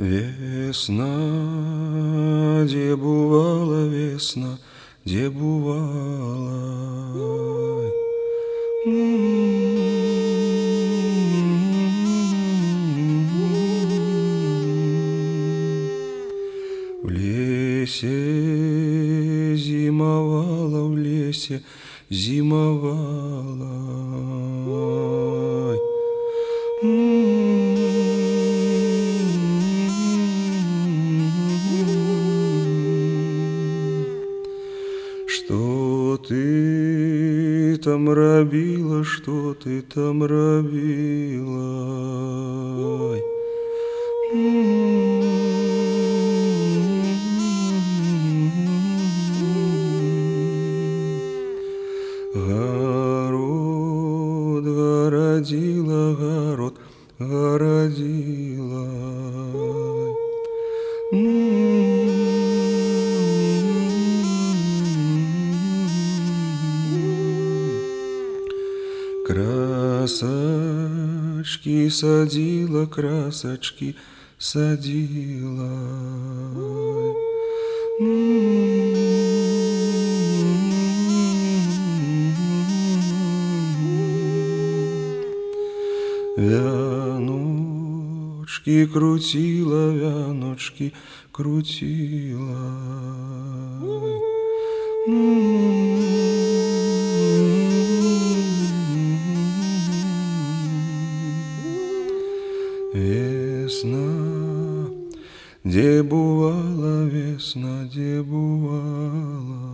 Весна, где бывала весна, где бывала. В лесе зимовала, в лесе зимовала. Ты там робила, что ты там робила? Город городила, город городила. Красочки садила, красочки садила. Вяночки крутила, вяночки крутила. Весна, где бывала весна, где бывала.